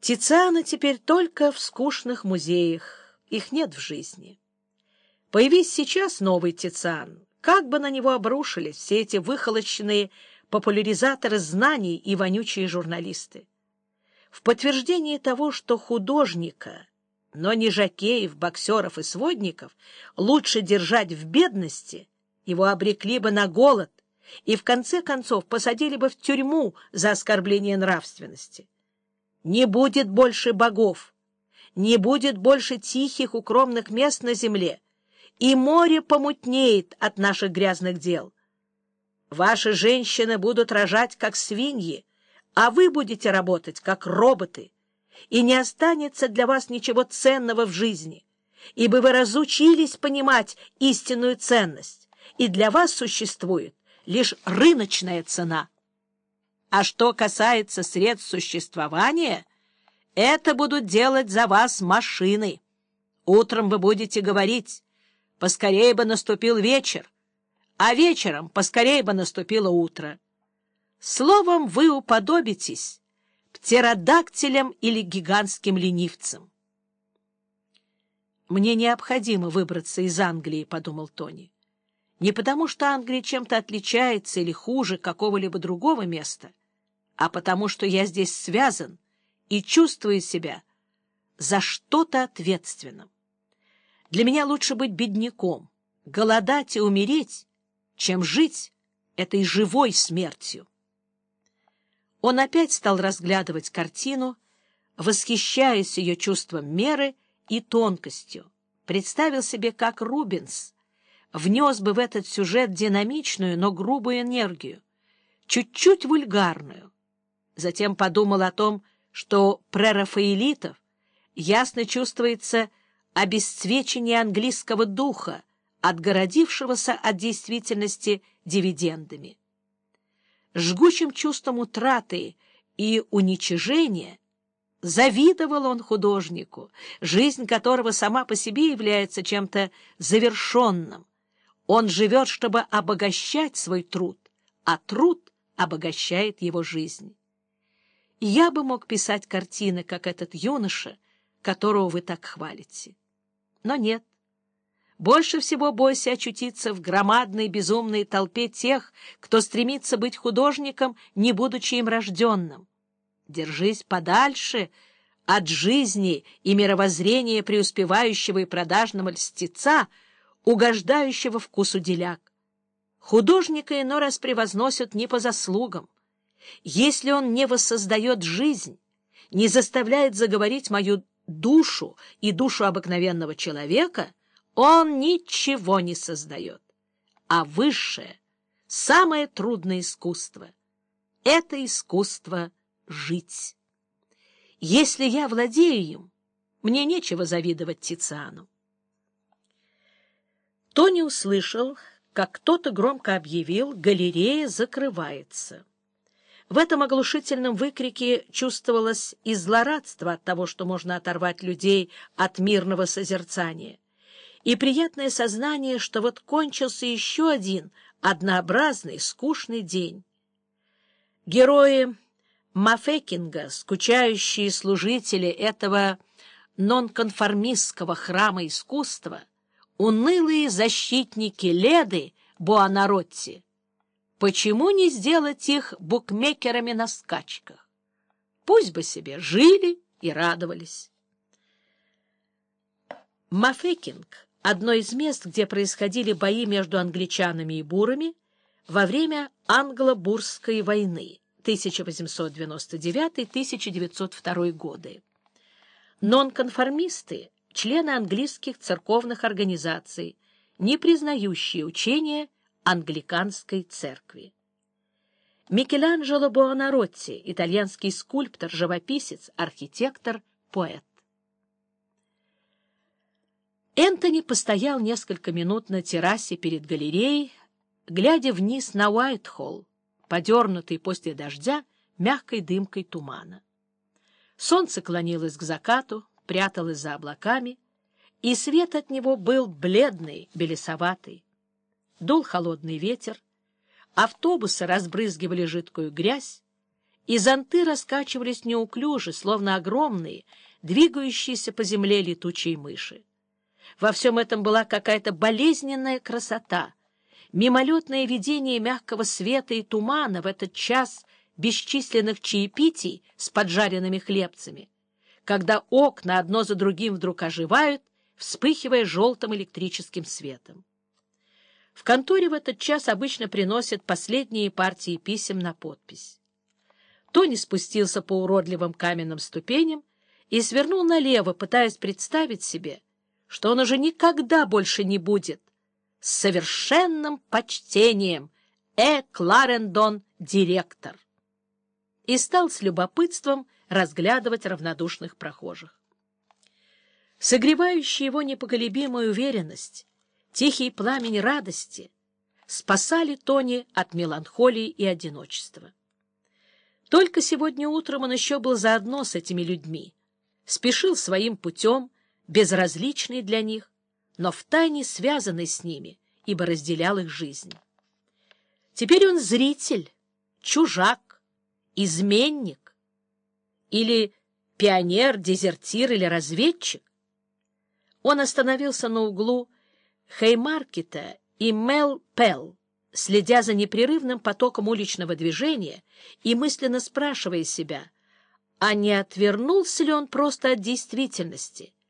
Тициана теперь только в скучных музеях, их нет в жизни. Появись сейчас новый Тициан, как бы на него обрушились все эти выхолощенные популяризаторы знаний и вонючие журналисты. В подтверждение того, что художника, но не жакеев, боксеров и сводников, лучше держать в бедности, его обрекли бы на голод и в конце концов посадили бы в тюрьму за оскорбление нравственности. Не будет больше богов, не будет больше тихих укромных мест на земле, и море помутнеет от наших грязных дел. Ваши женщины будут рожать, как свиньи, а вы будете работать, как роботы, и не останется для вас ничего ценного в жизни, ибо вы разучились понимать истинную ценность, и для вас существует лишь рыночная цена. А что касается средств существования, это будут делать за вас машины. Утром вы будете говорить, поскорее бы наступил вечер, а вечером поскорее бы наступило утро. Словом, вы уподобитесь птеродактилям или гигантским ленивцам. «Мне необходимо выбраться из Англии», — подумал Тони. «Не потому, что Англия чем-то отличается или хуже какого-либо другого места, а потому, что я здесь связан и чувствую себя за что-то ответственным. Для меня лучше быть бедняком, голодать и умереть, чем жить этой живой смертью. Он опять стал разглядывать картину, восхищаясь ее чувством меры и тонкостью. Представил себе, как Рубенс внес бы в этот сюжет динамичную, но грубую энергию, чуть-чуть вульгарную. Затем подумал о том, что прерафаэлитов ясно чувствуется обесцвечение английского духа, отгородившегося от действительности дивидендами жгучим чувством утраты и уничижения, завидовал он художнику, жизнь которого сама по себе является чем-то завершенным. Он живет, чтобы обогащать свой труд, а труд обогащает его жизнь. Я бы мог писать картины, как этот юноша, которого вы так хвалите. Но нет. Больше всего бойся очутиться в громадной безумной толпе тех, кто стремится быть художником, не будучи им рожденным. Держись подальше от жизни и мировоззрения преуспевающего и продажного льстеца, угождающего вкусу деляк. Художника иной раз превозносят не по заслугам. Если он не воссоздает жизнь, не заставляет заговорить мою душу и душу обыкновенного человека — он ничего не создает. А высшее, самое трудное искусство — это искусство жить. Если я владею им, мне нечего завидовать Тициану. Тони услышал, как кто-то громко объявил «Галерея закрывается». В этом оглушительном выкрике чувствовалось и злорадство от того, что можно оторвать людей от мирного созерцания — и приятное сознание, что вот кончился еще один однообразный, скучный день. Герои Мафекинга, скучающие служители этого нонконформистского храма искусства, унылые защитники Леды Буанаротти, почему не сделать их букмекерами на скачках? Пусть бы себе жили и радовались. Мафекинг одно из мест, где происходили бои между англичанами и бурами во время англо-бурской войны 1899-1902 годы. Нонконформисты – члены английских церковных организаций, не признающие учения англиканской церкви. Микеланджело Буонаротти – итальянский скульптор, живописец, архитектор, поэт. Энтони постоял несколько минут на террасе перед галереей, глядя вниз на Уайтхолл, подернутый после дождя мягкой дымкой тумана. Солнце клонилось к закату, пряталось за облаками, и свет от него был бледный, белесоватый. Дул холодный ветер, автобусы разбрызгивали жидкую грязь, и зонты раскачивались неуклюже, словно огромные, двигающиеся по земле летучие мыши. Во всем этом была какая-то болезненная красота, мимолетное видение мягкого света и тумана в этот час бесчисленных чаепитий с поджаренными хлебцами, когда окна одно за другим вдруг оживают, вспыхивая желтым электрическим светом. В конторе в этот час обычно приносят последние партии писем на подпись. Тони спустился по уродливым каменным ступеням и свернул налево, пытаясь представить себе, что он уже никогда больше не будет с совершенным почтением Э. Кларендон, директор. И стал с любопытством разглядывать равнодушных прохожих. Согревающая его непоколебимую уверенность, тихий пламень радости спасали Тони от меланхолии и одиночества. Только сегодня утром он еще был заодно с этими людьми, спешил своим путем, безразличный для них, но втайне связанный с ними, ибо разделял их жизнь. Теперь он зритель, чужак, изменник или пионер, дезертир или разведчик. Он остановился на углу Хеймаркета и Мел-Пелл, следя за непрерывным потоком уличного движения и мысленно спрашивая себя, а не отвернулся ли он просто от действительности —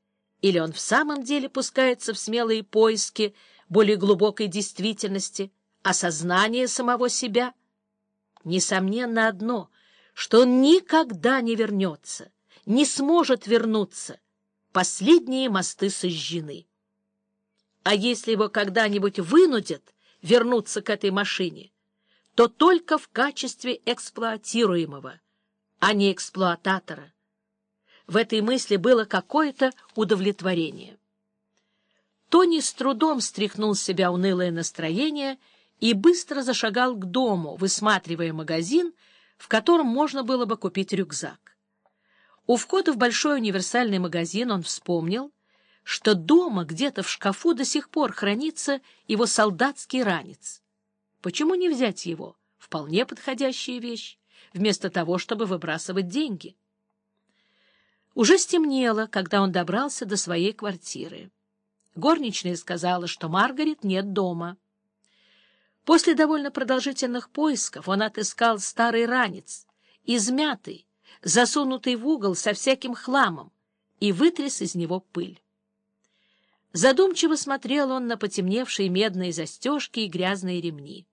или он в самом деле пускается в смелые поиски более глубокой действительности, осознания самого себя? Несомненно одно, что он никогда не вернется, не сможет вернуться. Последние мосты сожжены. А если его когда-нибудь вынудят вернуться к этой машине, то только в качестве эксплуатируемого, а не эксплуататора. В этой мысли было какое-то удовлетворение. Тони с трудом стряхнул с себя унылое настроение и быстро зашагал к дому, высматривая магазин, в котором можно было бы купить рюкзак. У входа в большой универсальный магазин он вспомнил, что дома где-то в шкафу до сих пор хранится его солдатский ранец. Почему не взять его? Вполне подходящая вещь, вместо того, чтобы выбрасывать деньги. Уже стемнело, когда он добрался до своей квартиры. Горничная сказала, что Маргарет нет дома. После довольно продолжительных поисков он отыскал старый ранец, измятый, засунутый в угол со всяким хламом, и вытряс из него пыль. Задумчиво смотрел он на потемневшие медные застежки и грязные ремни.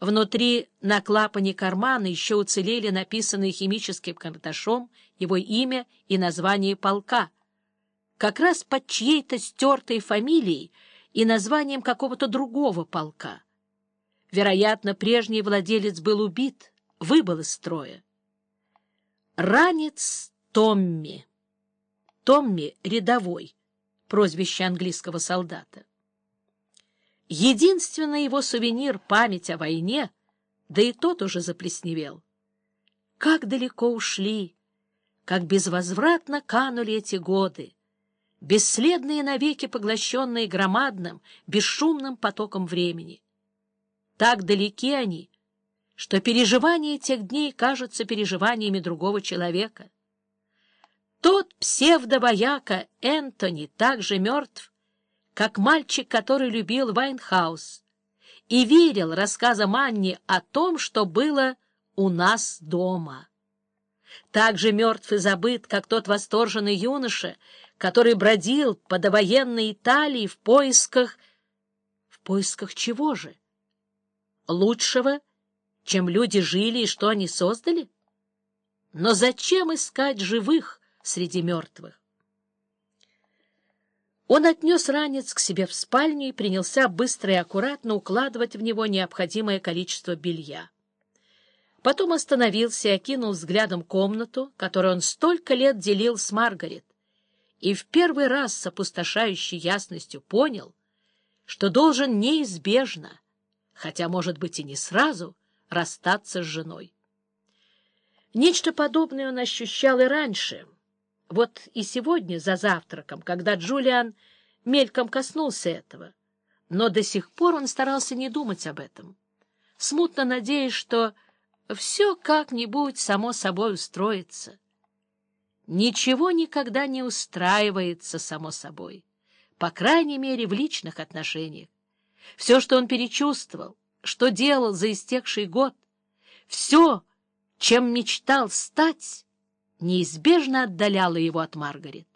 Внутри на клапане кармана еще уцелели написанные химическим карандашом его имя и название полка, как раз под чьей-то стертой фамилией и названием какого-то другого полка. Вероятно, прежний владелец был убит, выбыл из строя. Ранец Томми. Томми — рядовой, прозвище английского солдата. Единственный его сувенир — память о войне, да и тот уже заплесневел. Как далеко ушли, как безвозвратно канули эти годы, бесследные навеки поглощенные громадным, бесшумным потоком времени. Так далеки они, что переживания тех дней кажутся переживаниями другого человека. Тот псевдовояка Энтони также мертв, как мальчик, который любил Вайнхаус и верил рассказам Анни о том, что было у нас дома. Так же мертв и забыт, как тот восторженный юноша, который бродил по довоенной Италии в поисках... В поисках чего же? Лучшего, чем люди жили и что они создали? Но зачем искать живых среди мертвых? Он отнес ранец к себе в спальню и принялся быстро и аккуратно укладывать в него необходимое количество белья. Потом остановился и окинул взглядом комнату, которую он столько лет делил с Маргарет, и в первый раз с опустошающей ясностью понял, что должен неизбежно, хотя, может быть, и не сразу, расстаться с женой. Нечто подобное он ощущал и раньше — вот и сегодня за завтраком, когда Джулиан мельком коснулся этого, но до сих пор он старался не думать об этом, смутно надеясь, что все как-нибудь само собой устроится. Ничего никогда не устраивается само собой, по крайней мере, в личных отношениях. Все, что он перечувствовал, что делал за истекший год, все, чем мечтал стать, неизбежно отдаляло его от Маргарет.